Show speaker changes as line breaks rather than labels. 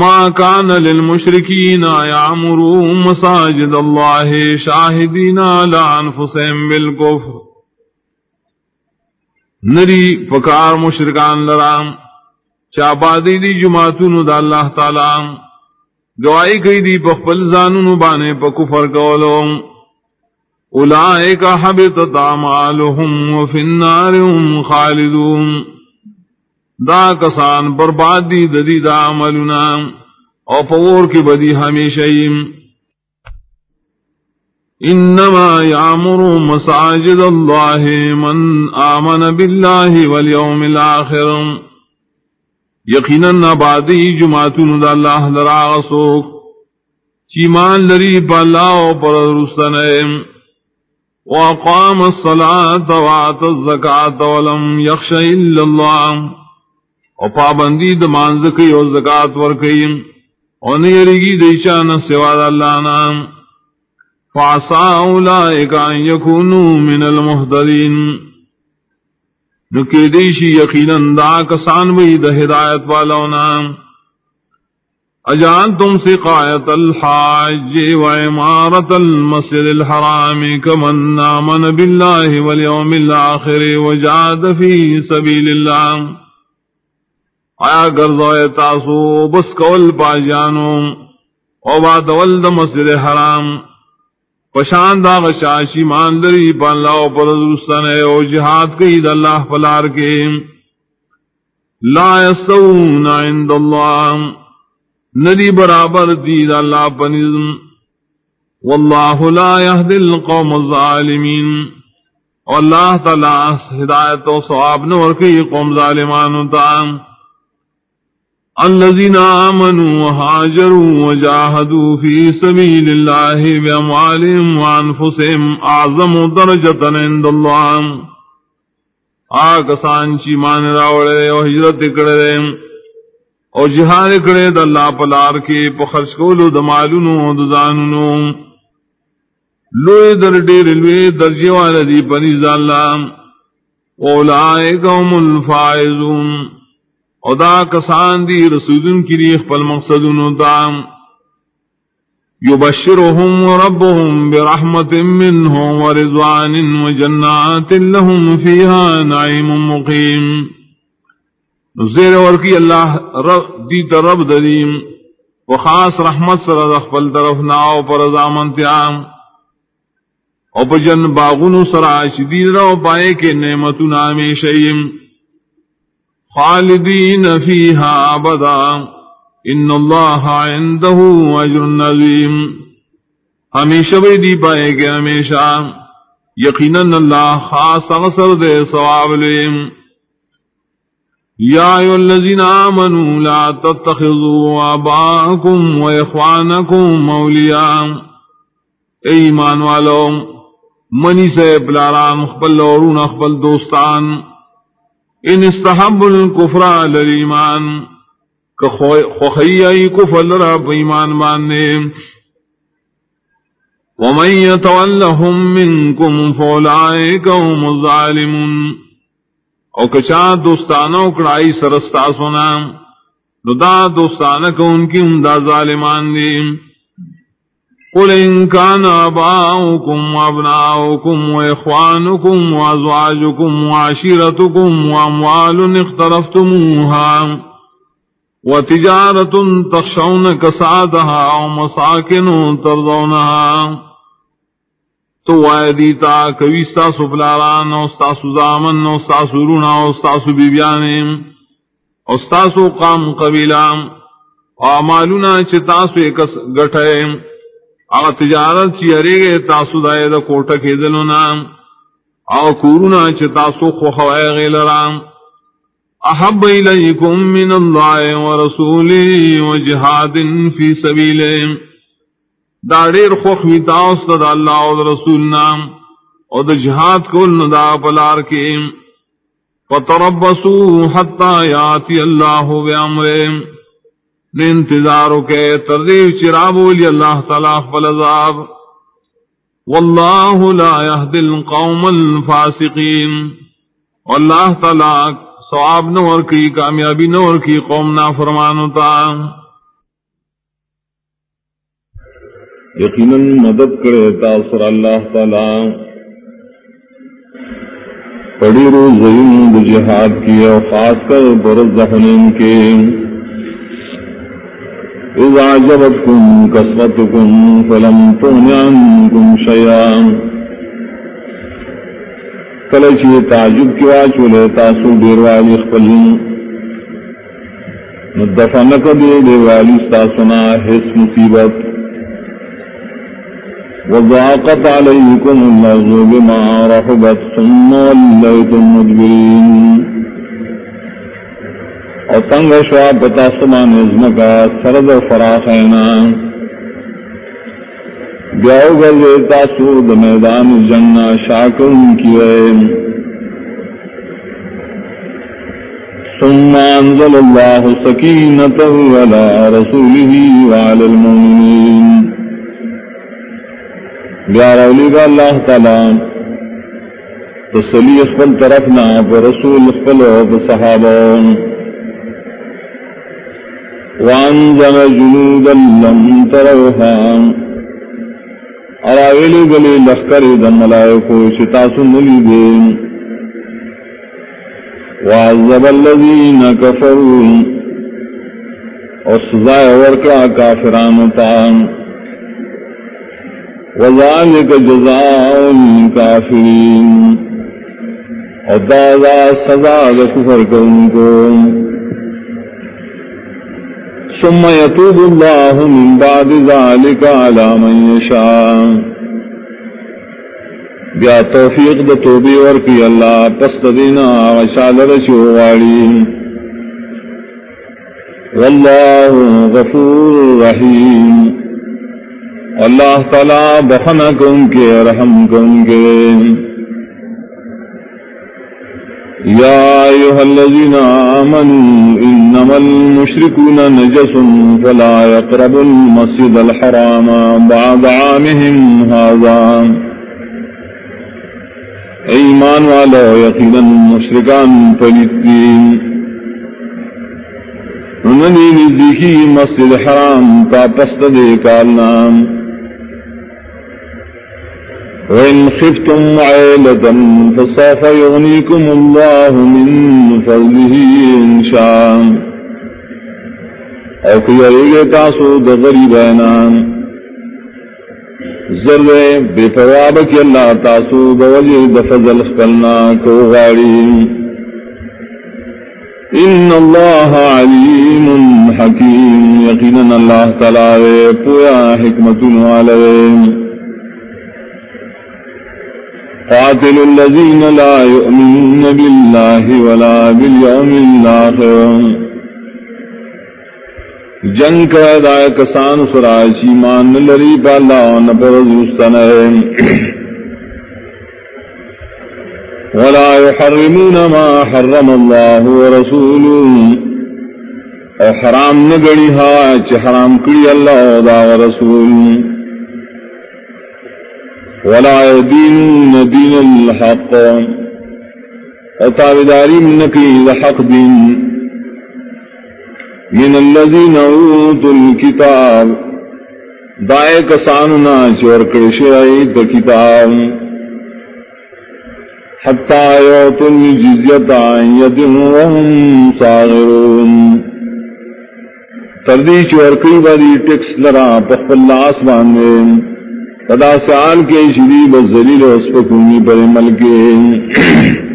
ما كان للمشركين يعمروا مساجد الله شاهدين على أنفسهم بالكفر. نری پکار مشرکان لرام چاپادی دی جماعتون دا اللہ تعالی گواہی کئی دی پخپل زانون بانے پا کفر کولو اولائک حبتت عمالهم وفی النار هم خالدون۔ دا کسان بربادی ددی دا عملنا او پور کی بدی ہمیشہ انما یعمر مساجد اللہ من آمن باللہ والیوم الاخر یقینا بادی جماعتون دا اللہ لراغ سوک چیمان لری پالا او پر رسنائم وقام الصلاة وعط الزکاة ولم یخش الا اللہ او پابندی د مانز کی او زکات ور کئی او نه یریږي د شان سوا د الله نام فاسا اولئک ان یکونو من المهتدین نو کې دی شي یقینا دا کسان وی د هدایت والو نام اجان تم سقایت الحاج و امارت المسجد الحرام کمن آمن بالله واليوم الاخر وجاد في سبيل الله. آیا گرزوئے تاسو بس کول پا جانو او با دول دا مسجد حرام. پشان دا غشاشی ماندری پا اللہ و پر درستان درستن او جہاد کئی دا اللہ پلار کے. لا یسون عند اللہ، ندی برابر دی دا اللہ پنزم واللہ لا یهد القوم الظالمین. واللہ تعالی ہدایت و صواب نور کی قوم ظالمانو تام الذين آمنوا وهاجروا وجاهدوا في سبيل الله بأموالهم وأنفسهم أعظم درجة عند الله. آکسان چی مان راوڑے او ہجرت کرے او جہاد کرے د اللہ پلار کے پخرچ کولو د مالونو د زانونو. لوی در ډیر لوی درجه والا دی پنځ الله اولائک هم الفائزون. ادا کسان دی رسولن کی ریخ پل مقصدن دام یبشرهم ربهم برحمت منه ورضوان وجنات لهم فيها نعيم مقيم نزیر ورکی اللہ رب دی رب دلیم وخاص رحمت سر رخبل طرف ناو پر رضامن تیام او پجن باغن سر عاشدی رو پائے کے نعمت نام شیم خالدین فیہا ابدا. ان اللہ عنده اجر نظیم ہمیشہ بھی دی پائے گے ہمیشہ. یقیناً اللہ خاص اغسر دے ثواب لیم. یا ایو الذین آمنوا لا تتخذوا آباءکم و اخوانکم مولیاء ایمان والو، منی سے پلاران اخبل لورون اخبل دوستان ان استحب الكفر على الايمان كخوخي كفر رب ایمان ماننے ومن يتولهم منكم فاولئك هم الظالمون۔ او کچا دوستانو کڑائی سرستا سنا دا دوستانہ کو ان کی ہم ظالمان دیم قل إن كان آباؤكم وأبناؤكم وإخوانكم وأزواجكم وعشيرتكم وأموال اخترفتموها وتجارة تخشون كسعادها ومساكن ترضونها تو دیتا کوي ستاسو پلاران او ستاسو زامن او ستاسو رونا او ستاسو بیبیانې او ستاسو قام قبیله او اعمالونه چې تاسو یې ګټئ او تجارت چی ارے گئے، تاسو دائے دا کوٹا کے دلونا او کورونا چی تاسو خوخوائے غیلرام احب الیکم من اللہ و رسولی و جہاد فی سبیلے دا دیر خوخوی تاست دا اللہ و رسول نام. او دا جہاد کل ندا پلار کے. فتربسو حتی یاتی اللہ بے امرے انتظاروں کے تردیو چراب ولی اللہ تعالیٰ فلذاب واللہ لا يهد القوم الفاسقین. واللہ تعالیٰ سواب نور کی، کامیابی نور کی، قوم نا فرمانتا یقیناً مدد کرے تاثر اللہ تعالی. پڑی رو زین جہاد کی اور خاص کر برد حنین کے اذا عجبتكم كسرتكم فلم تغن عنكم شيئا کلچی تعجب کی واچولے تاسو دیروالی خپلین مدفع نکدے دیروالی ستاسونا حس مصیبت وضاقت عليكم الأرض بما رحبت ثم وليتم مدبرين وطنگ شوا پتا سمان ازم کا، سرد فراخینا بیاو گرے تاسود میدان جنہ شاکرن کی ثم انزل الله سكينته على رسوله وعلى المؤمنين بیا رولی گا اللہ تعالی۔ تسلی اخبل طرفنا برسول اخبل و صحابہ۔ وانزل جنودا لم تروها. اراویلی گلی لخکر دم ملائکو شتاس ملی دین وعذب الذین کفرون اور سزائے ورکا کافران تان وذلك جزاء الكافرين ودادا سزا لكفر كونكم ثم يتوب الله من بعد ذلك على من يشاء. بیا توفیق د توبې ورکی الله، پس دینا وشال رشو واړي والله غفور رحیم. اللہ تعالی بخن کن کے رحم کن کے یا ایوہ الذین آمنوا ان انما المشرکون نجس فلا يقرب المسجد الحرام بعد عامهم هذا. ایمان والا یقینا مشرکان پلیتین انہی نزدیکی مسجد حرام کا پست دے کالنام. وإن خفتم عائلة فصاف يغنيكم الله من فضله إن شاء. أو كي يريد تاسو دغري بينان ذرے بے فواب کی اللہ تاسو دوجہ دفضل خلنا کو غاری ان اللہ علیم حکیم یقینا اللہ تعالی پویا حکمت والے قاتل الذين لا يؤمنون بالله ولا باليوم الآخر. جنگ کا دائے کسان سرائشی مان لری پالا نپر دوستن ولا يحرمون ما حرم الله ورسوله. حرام نگڑی ہا چ حرام کری اللہ دا ورسول ولا يدينون دين الحق. وتابداري منك حق دين. من الذين أوتوا الكتاب. دائے کساننا چور کرشائی دا کتاب. حتی یوت الجزیتا یدن وهم صاغرون. تردی چور کئی باری ٹکس لرا پخفل آسمان میں سدا سال کے شریب زلیل و پکونی پر مل کے